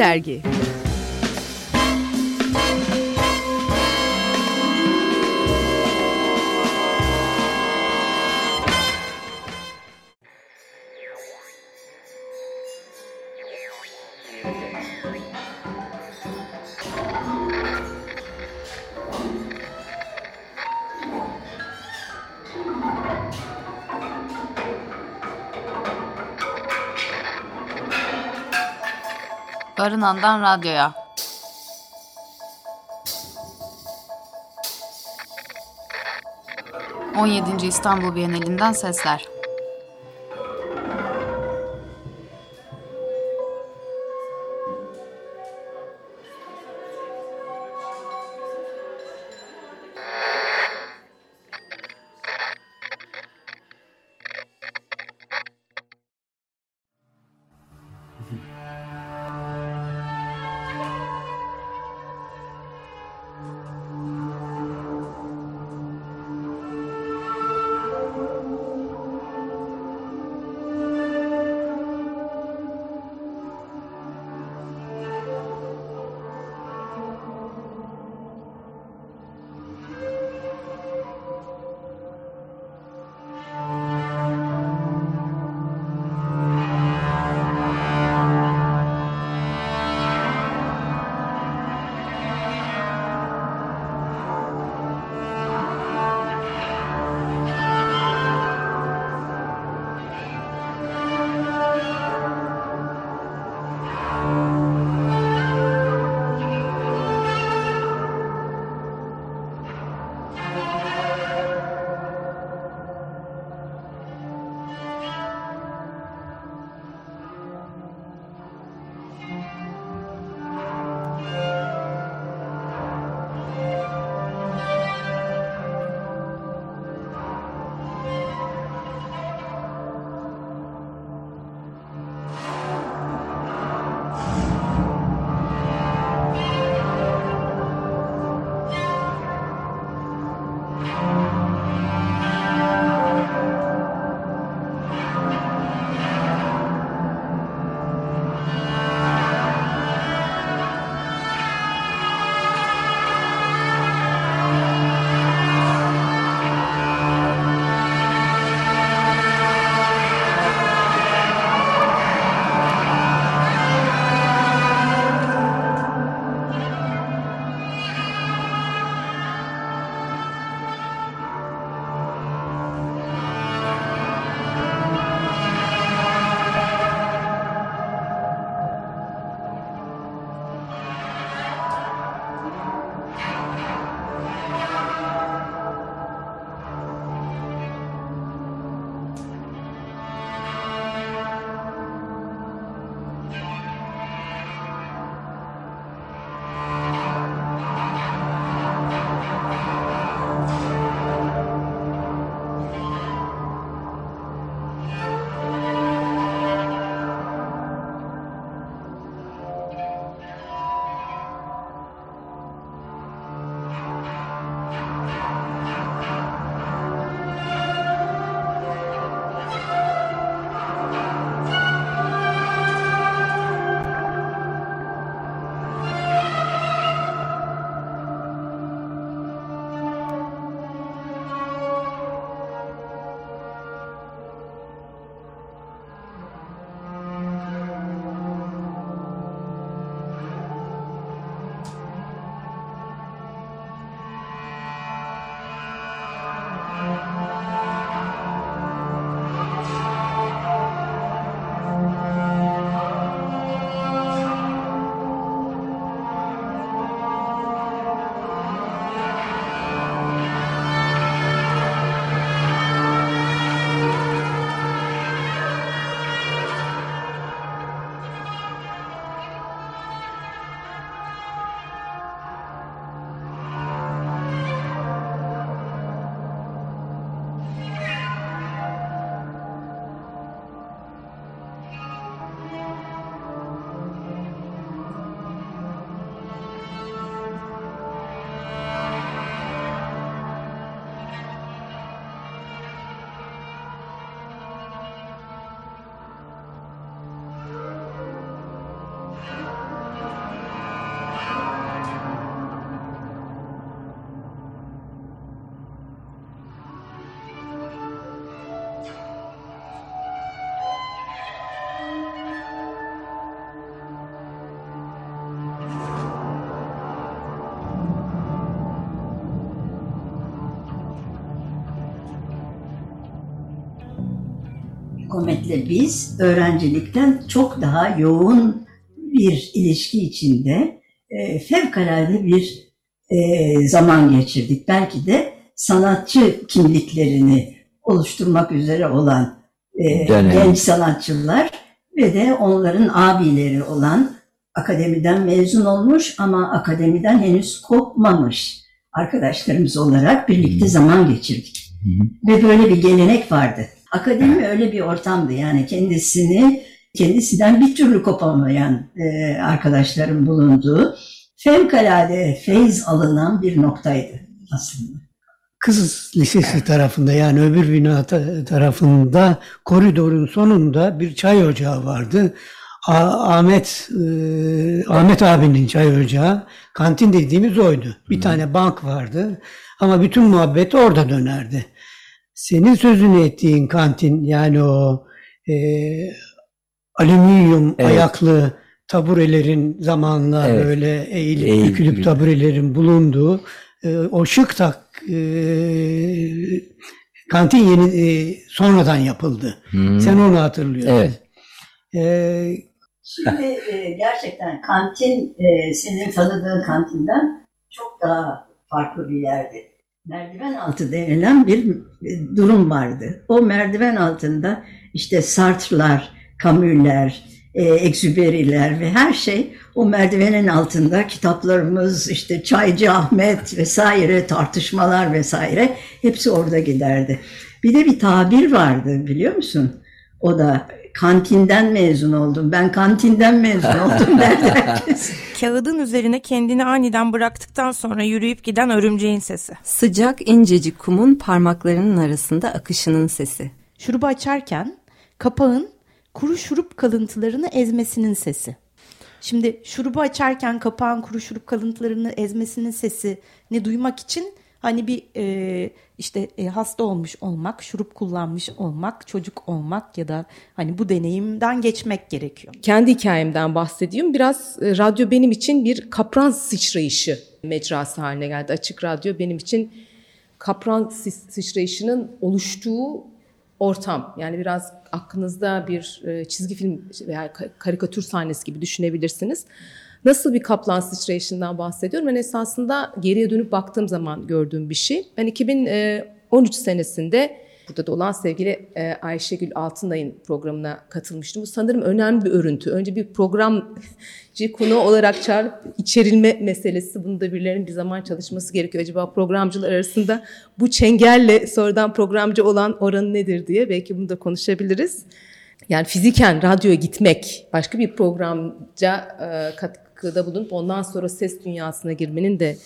Dergi Barınan'dan radyoya. On yedinci İstanbul Bienalinden sesler. Komet'le biz öğrencilikten çok daha yoğun bir ilişki içinde e, fevkalade bir e, zaman geçirdik. Belki de sanatçı kimliklerini oluşturmak üzere olan e, genç sanatçılar ve de onların abileri olan akademiden mezun olmuş ama akademiden henüz kopmamış arkadaşlarımız olarak birlikte zaman geçirdik. Ve böyle bir gelenek vardı. Akademi öyle bir ortamdı yani kendisini kendisinden bir türlü kopamayan e, arkadaşların bulunduğu fevkalade feyz alınan bir noktaydı aslında. Kız Lisesi tarafında yani öbür bina tarafında koridorun sonunda bir çay ocağı vardı. Ahmet e, Ahmet abinin çay ocağı. Kantin dediğimiz oydu. Bir hmm. tane bank vardı. Ama bütün muhabbet orada dönerdi. Senin sözünü ettiğin kantin yani o e, alüminyum evet. ayaklı taburelerin zamanla evet. böyle eğilip Eğil bükülüp gibi. taburelerin bulunduğu e, o şık tak e, kantin yeni e, sonradan yapıldı. Hmm. Sen onu hatırlıyorsun. Evet. E, Şimdi e, gerçekten kantin e, senin tanıdığın kantinden çok daha farklı bir yerdi. Merdiven altı denilen bir durum vardı. O merdiven altında işte Sartre'lar, Camus'ler, e, Exupéry'ler ve her şey o merdivenin altında kitaplarımız, işte Çaycı Ahmet vesaire, tartışmalar vesaire hepsi orada giderdi. Bir de bir tabir vardı biliyor musun? O da kantinden mezun oldum. Ben kantinden mezun oldum derdi herkes. Kağıdın üzerine kendini aniden bıraktıktan sonra yürüyüp giden örümceğin sesi. Sıcak incecik kumun parmaklarının arasında akışının sesi. Şurubu açarken kapağın kuru şurup kalıntılarını ezmesinin sesi. Şimdi şurubu açarken kapağın kuru şurup kalıntılarını ezmesinin sesini duymak için Hani bir e, işte e, hasta olmuş olmak, şurup kullanmış olmak, çocuk olmak ya da hani bu deneyimden geçmek gerekiyor. Kendi hikayemden bahsedeyim. Biraz e, radyo benim için bir kapran sıçrayışı mecrası haline geldi. Açık radyo benim için kapran sıçrayışının oluştuğu ortam. Yani biraz aklınızda bir e, çizgi film veya karikatür sahnesi gibi düşünebilirsiniz. Nasıl bir kaplan sıçrayışından bahsediyorum? Ben esasında geriye dönüp baktığım zaman gördüğüm bir şey. Ben 2013 senesinde burada da olan sevgili e, Ayşegül Altınay'ın programına katılmıştım. Bu sanırım önemli bir örüntü. Önce bir programcı konu olarak çağırıp içerilme meselesi. Bunu da birilerinin bir zaman çalışması gerekiyor. Acaba programcılar arasında bu çengelle sonradan programcı olan oranı nedir diye belki bunu da konuşabiliriz. Yani fiziken radyoya gitmek, başka bir programca e, kat, katkıda bulunup ondan sonra ses dünyasına girmenin de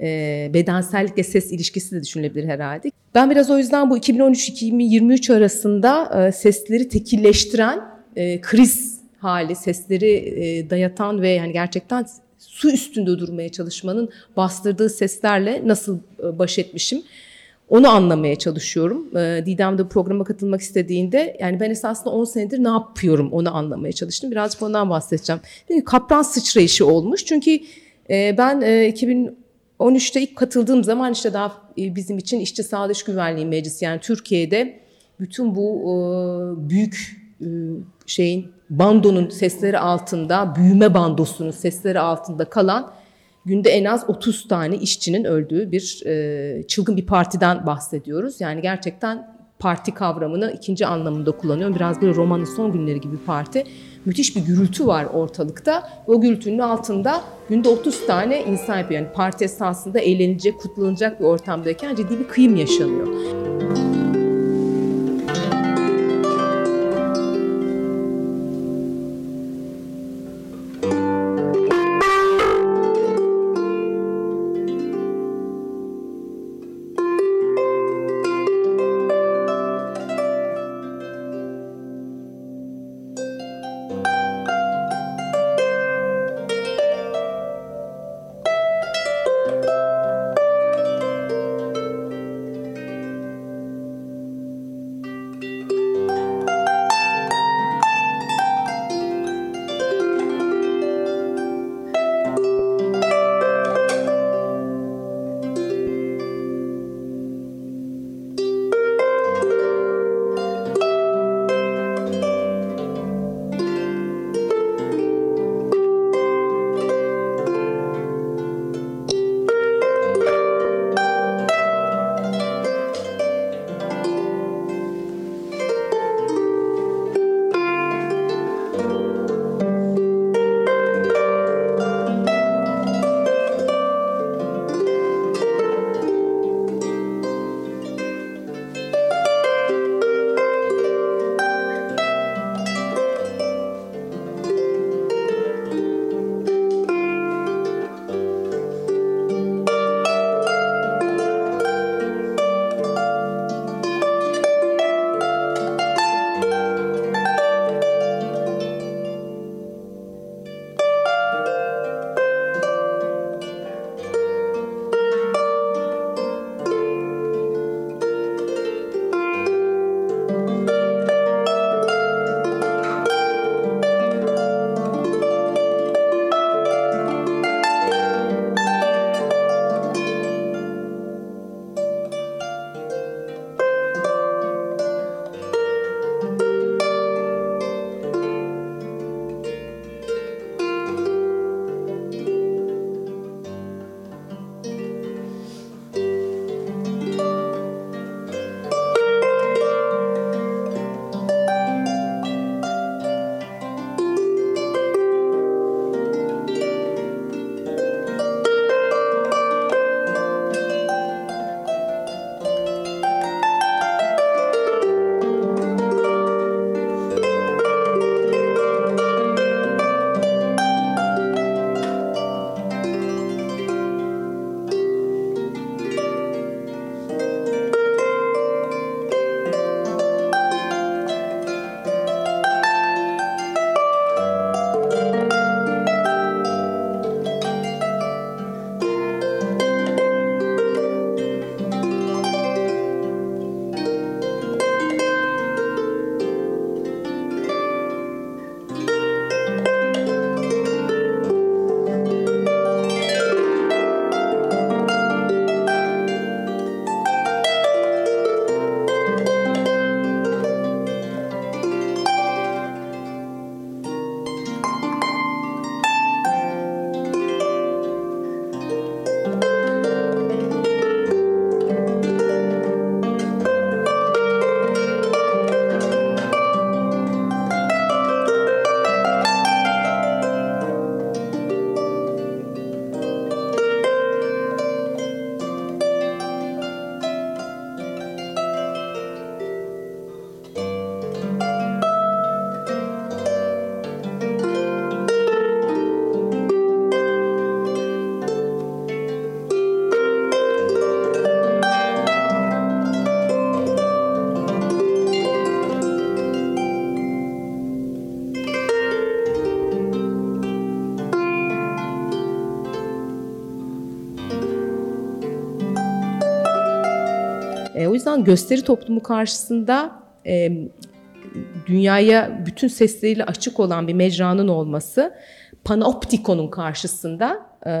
e, bedensellikle ses ilişkisi de düşünülebilir herhalde. Ben biraz o yüzden bu 2013-2023 arasında e, sesleri tekilleştiren e, kriz hali, sesleri e, dayatan ve yani gerçekten su üstünde durmaya çalışmanın bastırdığı seslerle nasıl e, baş etmişim onu anlamaya çalışıyorum. E, Didem de programa katılmak istediğinde yani ben esasında 10 senedir ne yapıyorum onu anlamaya çalıştım. Birazcık ondan bahsedeceğim. Çünkü kapran sıçrayışı olmuş. Çünkü e, ben e, 2013'te ilk katıldığım zaman işte daha e, bizim için işçi sağlık iş güvenliği meclisi yani Türkiye'de bütün bu e, büyük e, şeyin bandonun sesleri altında, büyüme bandosunun sesleri altında kalan günde en az 30 tane işçinin öldüğü bir e, çılgın bir partiden bahsediyoruz. Yani gerçekten parti kavramını ikinci anlamında kullanıyorum. Biraz bir romanın son günleri gibi parti. Müthiş bir gürültü var ortalıkta. O gürültünün altında günde 30 tane insan yapıyor. Yani parti esasında eğlenilecek, kutlanacak bir ortamdayken ciddi bir kıyım yaşanıyor. Yüzden gösteri toplumu karşısında e, dünyaya bütün sesleriyle açık olan bir mecranın olması panoptikonun karşısında e,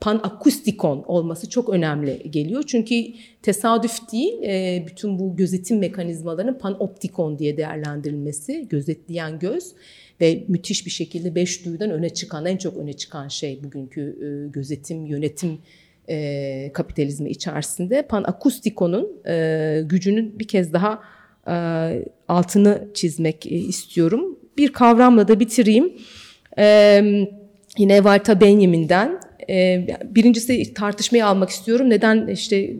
panakustikon olması çok önemli geliyor. Çünkü tesadüf değil, e, bütün bu gözetim mekanizmalarının panoptikon diye değerlendirilmesi, gözetleyen göz ve müthiş bir şekilde beş duyudan öne çıkan, en çok öne çıkan şey bugünkü e, gözetim, yönetim e, kapitalizmi içerisinde panakustikonun e, gücünün bir kez daha e, altını çizmek e, istiyorum. Bir kavramla da bitireyim. E, yine Walter Benjamin'den e, birincisi tartışmayı almak istiyorum. Neden işte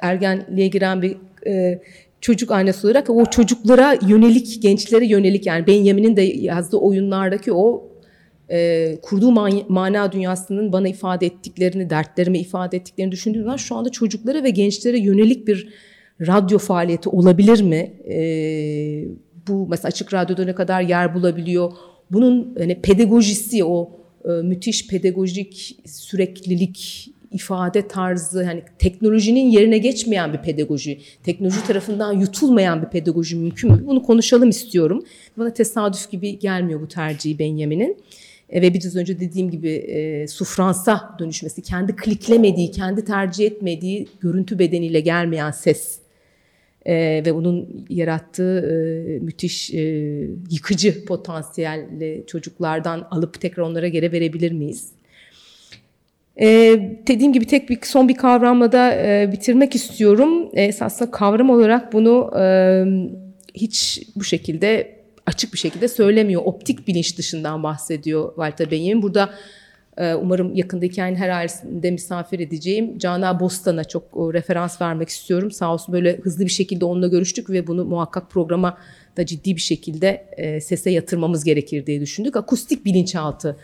ergenliğe giren bir e, çocuk annesi olarak o çocuklara yönelik, gençlere yönelik yani Benjamin'in de yazdığı oyunlardaki o e, kurduğu man- mana dünyasının bana ifade ettiklerini, dertlerimi ifade ettiklerini düşündüğüm zaman şu anda çocuklara ve gençlere yönelik bir radyo faaliyeti olabilir mi? E, bu mesela açık radyoda ne kadar yer bulabiliyor? Bunun hani pedagojisi, o e, müthiş pedagojik süreklilik, ifade tarzı, hani teknolojinin yerine geçmeyen bir pedagoji, teknoloji tarafından yutulmayan bir pedagoji mümkün mü? Bunu konuşalım istiyorum. Bana tesadüf gibi gelmiyor bu tercihi Benjamin'in. E, ve biraz önce dediğim gibi e, sufransa dönüşmesi, kendi kliklemediği, kendi tercih etmediği görüntü bedeniyle gelmeyen ses e, ve bunun yarattığı e, müthiş e, yıkıcı potansiyelli çocuklardan alıp tekrar onlara geri verebilir miyiz? E, dediğim gibi tek bir son bir kavramla da e, bitirmek istiyorum. E, esasında kavram olarak bunu e, hiç bu şekilde açık bir şekilde söylemiyor. Optik bilinç dışından bahsediyor Walter Benjamin. Burada e, umarım yakında hikayenin her ailesinde misafir edeceğim. Cana Bostan'a çok referans vermek istiyorum. Sağ olsun böyle hızlı bir şekilde onunla görüştük ve bunu muhakkak programa da ciddi bir şekilde e, sese yatırmamız gerekir diye düşündük. Akustik bilinçaltı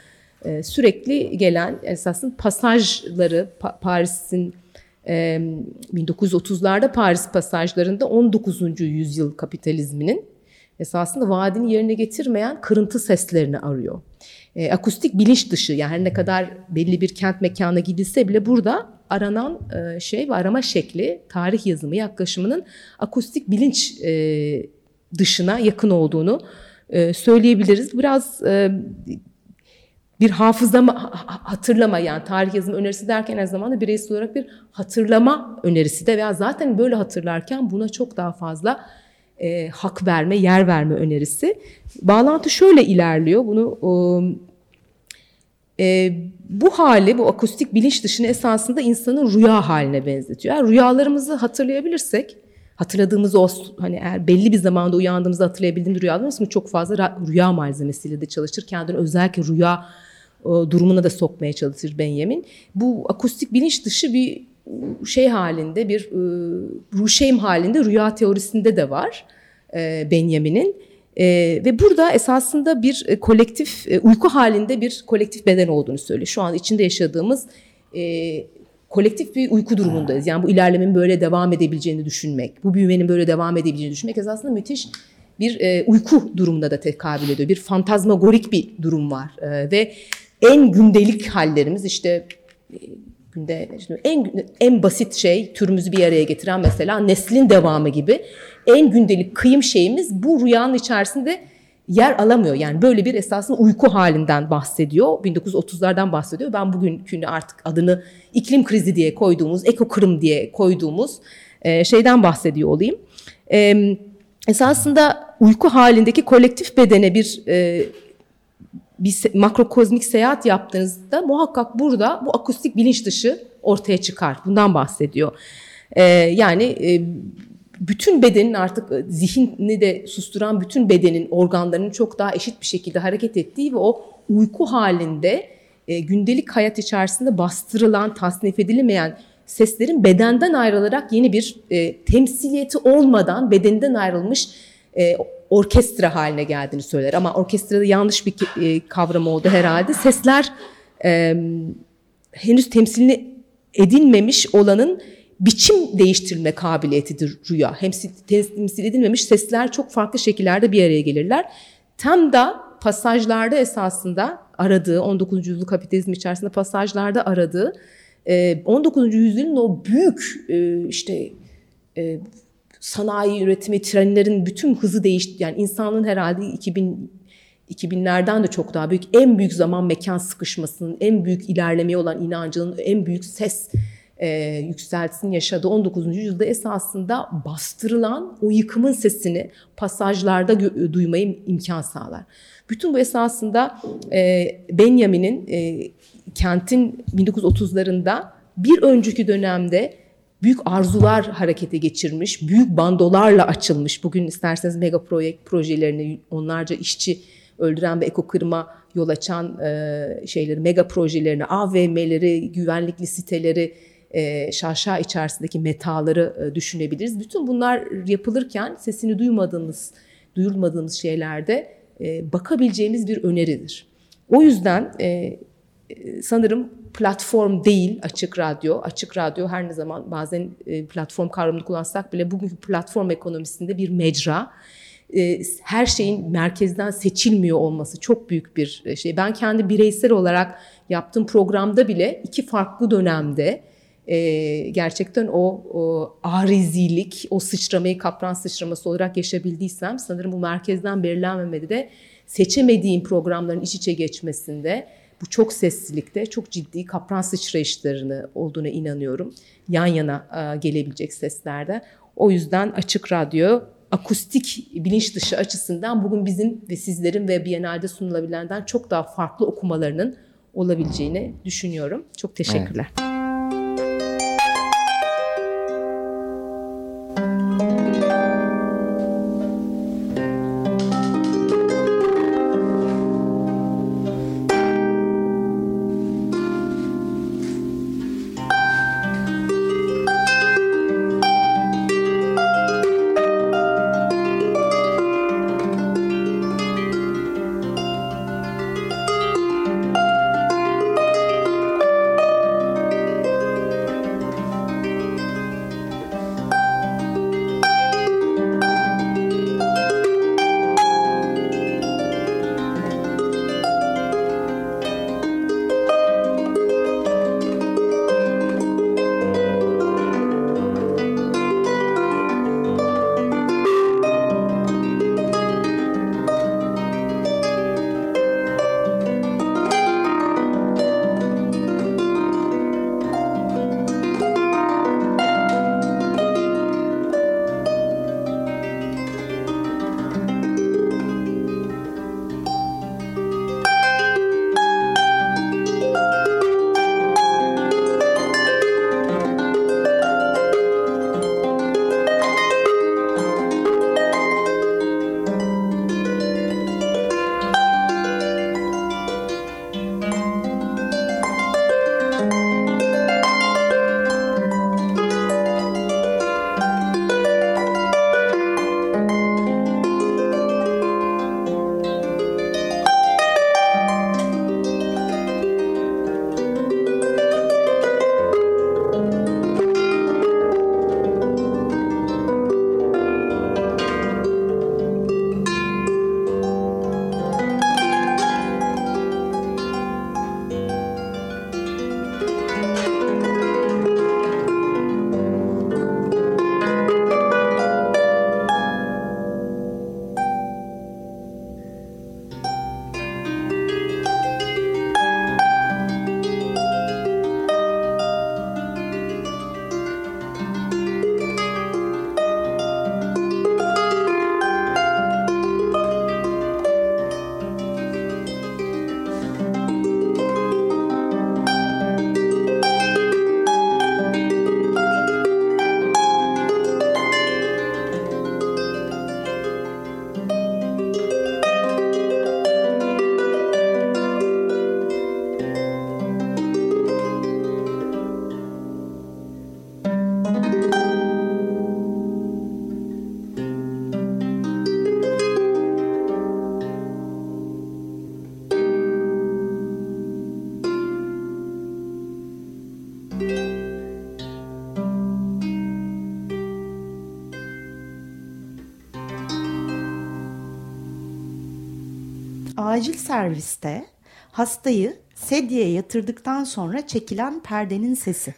e, sürekli gelen esasında pasajları pa- Paris'in e, 1930'larda Paris pasajlarında 19. yüzyıl kapitalizminin esasında vaadini yerine getirmeyen kırıntı seslerini arıyor. E, akustik bilinç dışı yani her ne kadar belli bir kent mekanına gidilse bile burada aranan e, şey ve arama şekli tarih yazımı yaklaşımının akustik bilinç e, dışına yakın olduğunu e, söyleyebiliriz. Biraz e, bir hafızlama, hatırlama yani tarih yazımı önerisi derken her zaman da bireysel olarak bir hatırlama önerisi de veya zaten böyle hatırlarken buna çok daha fazla e, hak verme, yer verme önerisi. Bağlantı şöyle ilerliyor. Bunu e, bu hali, bu akustik bilinç dışını esasında insanın rüya haline benzetiyor. Yani rüyalarımızı hatırlayabilirsek, hatırladığımız o hani eğer belli bir zamanda uyandığımızda hatırlayabildiğimiz rüyalarımız mı çok fazla rüya malzemesiyle de çalışır. Kendini özellikle rüya durumuna da sokmaya çalışır Benjamin. Bu akustik bilinç dışı bir şey halinde bir e, ruşeym halinde rüya teorisinde de var e, Benjamin'in. E, ve burada esasında bir e, kolektif e, uyku halinde bir kolektif beden olduğunu söylüyor. Şu an içinde yaşadığımız e, kolektif bir uyku durumundayız. Yani bu ilerlemenin böyle devam edebileceğini düşünmek, bu büyümenin böyle devam edebileceğini düşünmek esasında müthiş bir e, uyku durumunda da tekabül ediyor. Bir fantazmagorik bir durum var e, ve en gündelik hallerimiz işte günde işte en en basit şey türümüzü bir araya getiren mesela neslin devamı gibi en gündelik kıyım şeyimiz bu rüyanın içerisinde yer alamıyor. Yani böyle bir esasında uyku halinden bahsediyor. 1930'lardan bahsediyor. Ben bugünkünü artık adını iklim krizi diye koyduğumuz, ekokırım diye koyduğumuz e, şeyden bahsediyor olayım. E, esasında uyku halindeki kolektif bedene bir e, bir makrokozmik seyahat yaptığınızda muhakkak burada bu akustik bilinç dışı ortaya çıkar. Bundan bahsediyor. Ee, yani e, bütün bedenin artık e, zihni de susturan bütün bedenin organlarının çok daha eşit bir şekilde hareket ettiği ve o uyku halinde e, gündelik hayat içerisinde bastırılan, tasnif edilemeyen seslerin bedenden ayrılarak yeni bir e, temsiliyeti olmadan bedeninden ayrılmış e, orkestra haline geldiğini söyler. Ama orkestrada yanlış bir e, kavram oldu herhalde. Sesler e, henüz temsilini edilmemiş olanın biçim değiştirme kabiliyetidir rüya. Hem temsil edilmemiş sesler çok farklı şekillerde bir araya gelirler. Tam da pasajlarda esasında aradığı, 19. yüzyıl kapitalizm içerisinde pasajlarda aradığı, 19. yüzyılın o büyük işte e, sanayi üretimi, trenlerin bütün hızı değişti. Yani insanın herhalde 2000 2000'lerden de çok daha büyük, en büyük zaman mekan sıkışmasının, en büyük ilerlemeye olan inancının, en büyük ses e, yükseltisini yaşadığı 19. yüzyılda esasında bastırılan o yıkımın sesini pasajlarda gö- duymayı imkan sağlar. Bütün bu esasında e, Benjamin'in e, kentin 1930'larında bir önceki dönemde büyük arzular harekete geçirmiş, büyük bandolarla açılmış. Bugün isterseniz mega projekt projelerini onlarca işçi öldüren ve ekokırıma yol açan e, şeyleri, mega projelerini, AVM'leri, güvenlikli siteleri, e, şaşa içerisindeki metaları e, düşünebiliriz. Bütün bunlar yapılırken sesini duymadığımız, duyulmadığımız şeylerde e, bakabileceğimiz bir öneridir. O yüzden e, sanırım platform değil açık radyo. Açık radyo her ne zaman bazen platform kavramını kullansak bile bugünkü platform ekonomisinde bir mecra. Her şeyin merkezden seçilmiyor olması çok büyük bir şey. Ben kendi bireysel olarak yaptığım programda bile iki farklı dönemde gerçekten o, o arizilik, o sıçramayı kapran sıçraması olarak yaşayabildiysem sanırım bu merkezden belirlenmemede de seçemediğim programların iç içe geçmesinde bu çok seslilikte çok ciddi kapran sıçrayışlarını olduğuna inanıyorum. Yan yana e, gelebilecek seslerde. O yüzden açık radyo akustik bilinç dışı açısından bugün bizim ve sizlerin ve Biennale'de sunulabilenden çok daha farklı okumalarının olabileceğini düşünüyorum. Çok teşekkürler. Evet. Acil serviste hastayı sedyeye yatırdıktan sonra çekilen perdenin sesi.